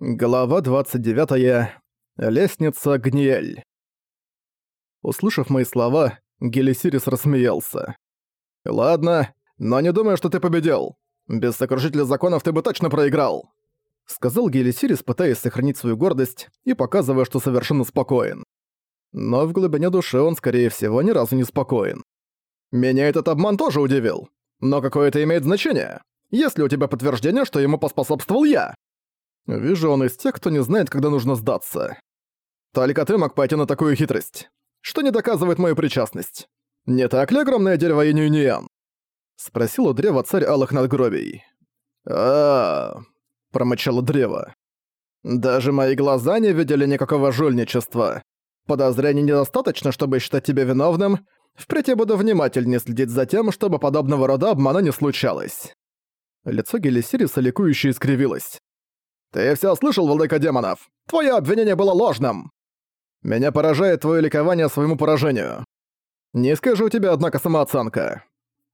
Глава 29. Лестница Гниэль. Услышав мои слова, Гелисирис рассмеялся. «Ладно, но не думаю, что ты победил. Без сокрушителя законов ты бы точно проиграл», — сказал Гелисирис, пытаясь сохранить свою гордость и показывая, что совершенно спокоен. Но в глубине души он, скорее всего, ни разу не спокоен. «Меня этот обман тоже удивил. Но какое это имеет значение? Есть ли у тебя подтверждение, что ему поспособствовал я?» Вижу, он из тех, кто не знает, когда нужно сдаться. Только ты мог пойти на такую хитрость. Что не доказывает мою причастность. Не так ли огромное дерево Инюниан? Спросил у древа царь Алых Надгробий. а, -а, -а промычало древо. «Даже мои глаза не видели никакого жульничества. Подозрений недостаточно, чтобы считать тебя виновным. Впредь я буду внимательнее следить за тем, чтобы подобного рода обмана не случалось». Лицо Гелисириса ликующе искривилось. «Ты все слышал, владыка демонов? Твое обвинение было ложным!» «Меня поражает твое ликование своему поражению. Не скажу у тебя, однако, самооценка».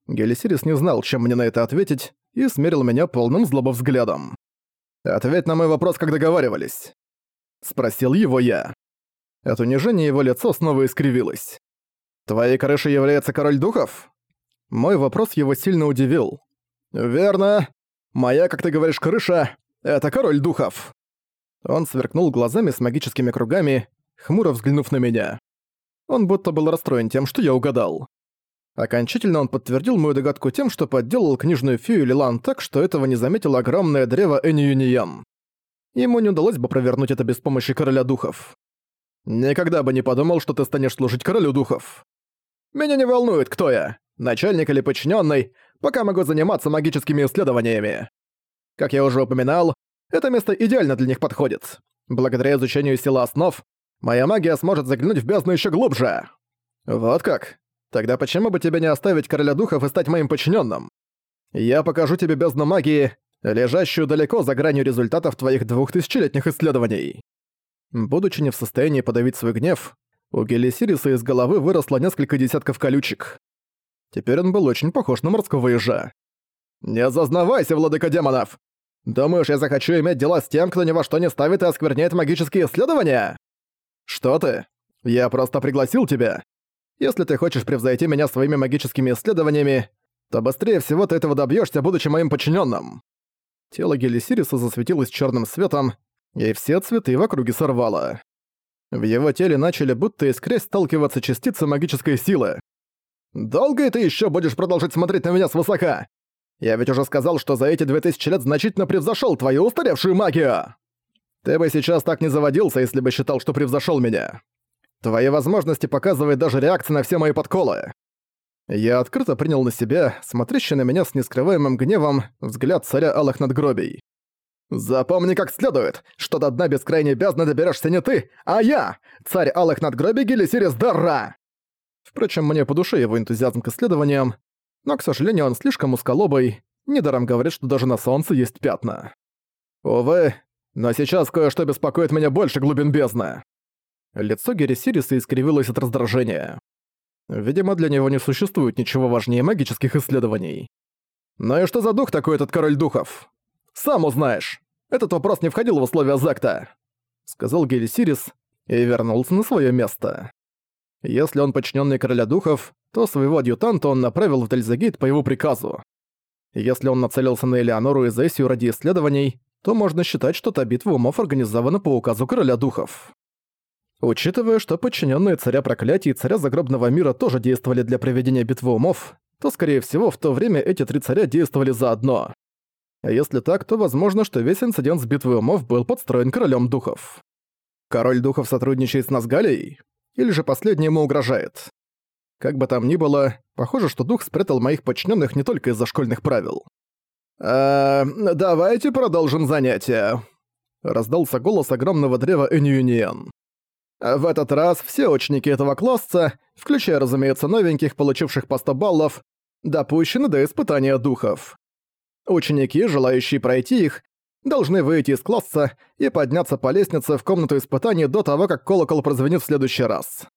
Гелисирис не знал, чем мне на это ответить, и смерил меня полным злобо взглядом. «Ответь на мой вопрос, как договаривались». Спросил его я. От унижения его лицо снова искривилось. «Твоей крышей является король духов?» Мой вопрос его сильно удивил. «Верно. Моя, как ты говоришь, крыша это король духов!» Он сверкнул глазами с магическими кругами, хмуро взглянув на меня. Он будто был расстроен тем, что я угадал. Окончательно он подтвердил мою догадку тем, что подделал книжную фею Лилан так, что этого не заметило огромное древо Эньюниям. Ему не удалось бы провернуть это без помощи короля духов. Никогда бы не подумал, что ты станешь служить королю духов. Меня не волнует, кто я, начальник или подчиненный, пока могу заниматься магическими исследованиями. Как я уже упоминал, это место идеально для них подходит. Благодаря изучению силы основ, моя магия сможет заглянуть в бездну еще глубже. Вот как? Тогда почему бы тебе не оставить короля духов и стать моим подчиненным? Я покажу тебе бездну магии, лежащую далеко за гранью результатов твоих двухтысячелетних исследований. Будучи не в состоянии подавить свой гнев, у Гелисириса из головы выросло несколько десятков колючек. Теперь он был очень похож на морского ежа. «Не зазнавайся, владыка демонов! Думаешь, я захочу иметь дела с тем, кто ни во что не ставит и оскверняет магические исследования? Что ты? Я просто пригласил тебя. Если ты хочешь превзойти меня своими магическими исследованиями, то быстрее всего ты этого добьешься, будучи моим подчиненным. Тело Гелисириса засветилось черным светом, и все цветы в округе сорвало. В его теле начали будто искрясь сталкиваться частицы магической силы. «Долго ты еще будешь продолжать смотреть на меня свысока? Я ведь уже сказал, что за эти 2000 лет значительно превзошел твою устаревшую магию. Ты бы сейчас так не заводился, если бы считал, что превзошел меня. Твои возможности показывает даже реакция на все мои подколы. Я открыто принял на себя, смотрящий на меня с нескрываемым гневом, взгляд царя Алых надгробий. «Запомни как следует, что до дна бескрайней бездны доберешься не ты, а я, царь Алых надгробий Гелисирис Дарра!» Впрочем, мне по душе его энтузиазм к исследованиям, но, к сожалению, он слишком узколобый, недаром говорит, что даже на солнце есть пятна. Увы, но сейчас кое-что беспокоит меня больше глубин бездны. Лицо Гересириса искривилось от раздражения. Видимо, для него не существует ничего важнее магических исследований. «Ну и что за дух такой этот король духов? Сам узнаешь. Этот вопрос не входил в условия Закта», — сказал Гересирис и вернулся на свое место. Если он подчиненный короля духов, то своего адъютанта он направил в Дальзагейт по его приказу. Если он нацелился на Элеонору и Зессию ради исследований, то можно считать, что та битва умов организована по указу короля духов. Учитывая, что подчиненные царя проклятий и царя загробного мира тоже действовали для проведения битвы умов, то, скорее всего, в то время эти три царя действовали заодно. А если так, то возможно, что весь инцидент с битвой умов был подстроен королем духов. Король духов сотрудничает с Назгалией? Или же последний ему угрожает. Как бы там ни было, похоже, что дух спрятал моих подчиненных не только из-за школьных правил. «Э, давайте продолжим занятие», — раздался голос огромного древа Эньюниен. «В этот раз все ученики этого класса, включая, разумеется, новеньких, получивших по 100 баллов, допущены до испытания духов. Ученики, желающие пройти их, должны выйти из класса и подняться по лестнице в комнату испытаний до того, как колокол прозвенит в следующий раз.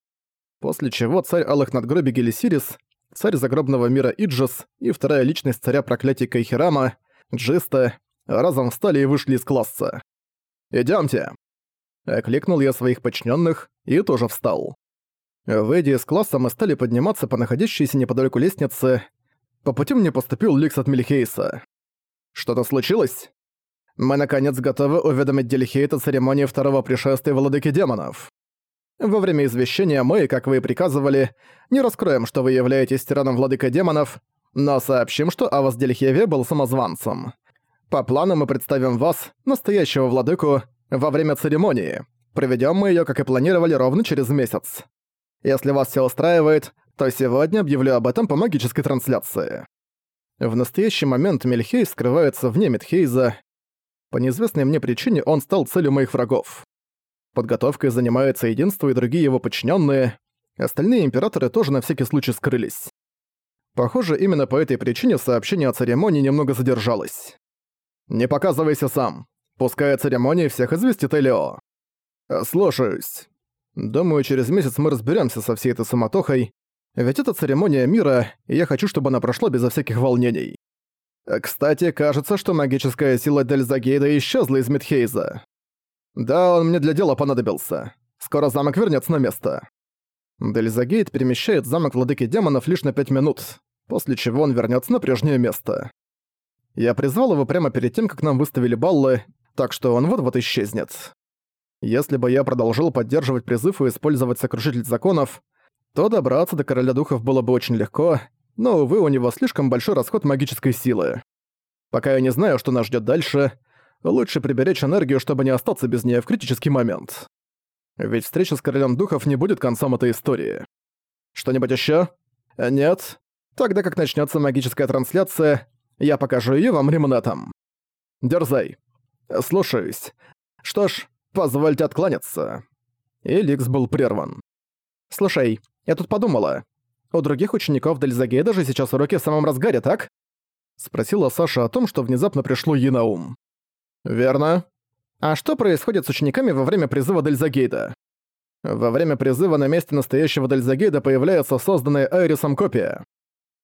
После чего царь Алых Надгробий Гелисирис, царь загробного мира Иджис и вторая личность царя проклятий Кайхирама, Джиста, разом встали и вышли из класса. Идёмте!» Окликнул я своих подчиненных и тоже встал. Выйдя из класса, мы стали подниматься по находящейся неподалеку лестнице. По пути мне поступил ликс от Мельхейса. «Что-то случилось?» «Мы, наконец, готовы уведомить Дельхейт о церемонии второго пришествия Владыки Демонов. Во время извещения мы, как вы и приказывали, не раскроем, что вы являетесь тираном Владыка Демонов, но сообщим, что Авас Дельхеве был самозванцем. По плану мы представим вас, настоящего владыку, во время церемонии. Проведем мы ее, как и планировали, ровно через месяц. Если вас все устраивает, то сегодня объявлю об этом по магической трансляции. В настоящий момент Мельхей скрывается вне Мидхейза. По неизвестной мне причине он стал целью моих врагов. Подготовкой занимается единство и другие его подчиненные. Остальные императоры тоже на всякий случай скрылись. Похоже, именно по этой причине сообщение о церемонии немного задержалось. «Не показывайся сам. Пускай о церемонии всех известит Элио». «Слушаюсь. Думаю, через месяц мы разберемся со всей этой суматохой, ведь это церемония мира, и я хочу, чтобы она прошла безо всяких волнений. Кстати, кажется, что магическая сила Дельзагейда исчезла из Мидхейза. Да, он мне для дела понадобился. Скоро замок вернется на место. Дельзагейд перемещает замок Владыки Демонов лишь на пять минут, после чего он вернется на прежнее место. Я призвал его прямо перед тем, как нам выставили баллы, так что он вот-вот исчезнет. Если бы я продолжил поддерживать призыв и использовать Сокрушитель Законов, то добраться до Короля Духов было бы очень легко, но, увы, у него слишком большой расход магической силы. Пока я не знаю, что нас ждет дальше, лучше приберечь энергию, чтобы не остаться без нее в критический момент. Ведь встреча с Королем Духов не будет концом этой истории. Что-нибудь еще? Нет? Тогда как начнется магическая трансляция, я покажу ее вам ремонетом. Дерзай. Слушаюсь. Что ж, позвольте откланяться. И Ликс был прерван. Слушай, я тут подумала. У других учеников Дельзагея даже сейчас уроки в самом разгаре, так? Спросила Саша о том, что внезапно пришло ей на ум. «Верно. А что происходит с учениками во время призыва Дельзагейда?» Во время призыва на месте настоящего Дельзагейда появляется созданная Айрисом копия.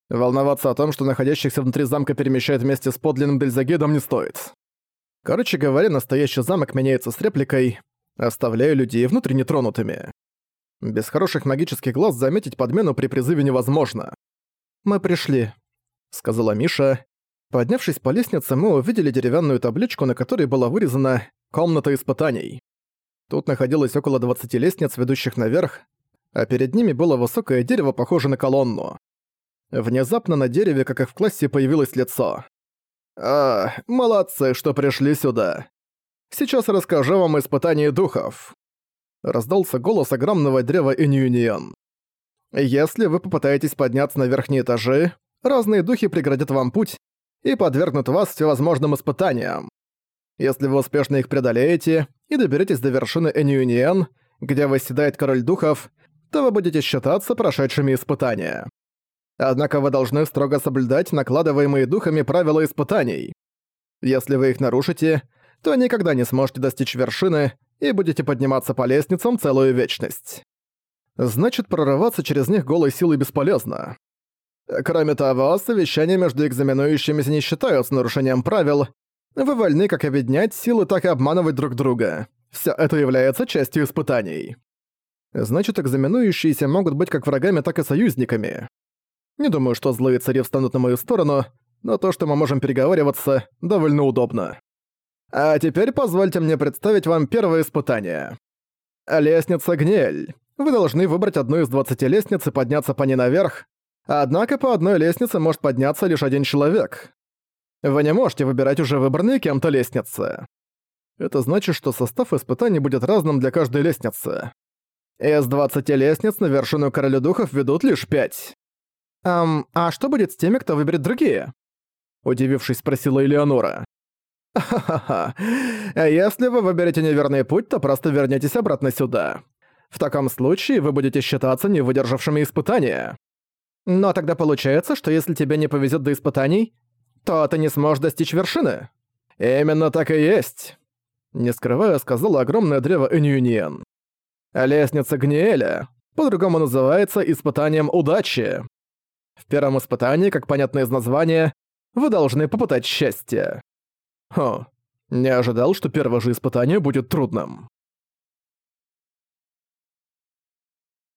Волноваться о том, что находящихся внутри замка перемещают вместе с подлинным Дельзагедом, не стоит. Короче говоря, настоящий замок меняется с репликой, оставляя людей внутри нетронутыми. Без хороших магических глаз заметить подмену при призыве невозможно. «Мы пришли», — сказала Миша. Поднявшись по лестнице, мы увидели деревянную табличку, на которой была вырезана «Комната испытаний». Тут находилось около 20 лестниц, ведущих наверх, а перед ними было высокое дерево, похожее на колонну. Внезапно на дереве, как и в классе, появилось лицо. «А, молодцы, что пришли сюда. Сейчас расскажу вам испытание духов». Раздался голос огромного древа Иньюнион. «Если вы попытаетесь подняться на верхние этажи, разные духи преградят вам путь и подвергнут вас всевозможным испытаниям. Если вы успешно их преодолеете и доберетесь до вершины Эньюниен, где восседает король духов, то вы будете считаться прошедшими испытания. Однако вы должны строго соблюдать накладываемые духами правила испытаний. Если вы их нарушите, то никогда не сможете достичь вершины и будете подниматься по лестницам целую вечность. Значит, прорываться через них голой силой бесполезно. Кроме того, совещания между экзаменующимися не считаются нарушением правил. Вы вольны как объединять силы, так и обманывать друг друга. Всё это является частью испытаний. Значит, экзаменующиеся могут быть как врагами, так и союзниками. Не думаю, что злые цари встанут на мою сторону, но то, что мы можем переговариваться, довольно удобно. А теперь позвольте мне представить вам первое испытание. Лестница Гнель. Вы должны выбрать одну из 20 лестниц и подняться по ней наверх, однако по одной лестнице может подняться лишь один человек. Вы не можете выбирать уже выбранные кем-то лестницы. Это значит, что состав испытаний будет разным для каждой лестницы. Из 20 лестниц на вершину Короля Духов ведут лишь 5. «Эм, а что будет с теми, кто выберет другие?» Удивившись, спросила Элеонора. «Ха-ха-ха. Если вы выберете неверный путь, то просто вернетесь обратно сюда. В таком случае вы будете считаться не выдержавшими испытания. Но тогда получается, что если тебе не повезет до испытаний, то ты не сможешь достичь вершины. Именно так и есть. Не скрывая, сказала огромное древо Энюниен. Лестница Гниэля по-другому называется испытанием удачи. В первом испытании, как понятно из названия, вы должны попытать счастье. Хо, Не ожидал, что первое же испытание будет трудным.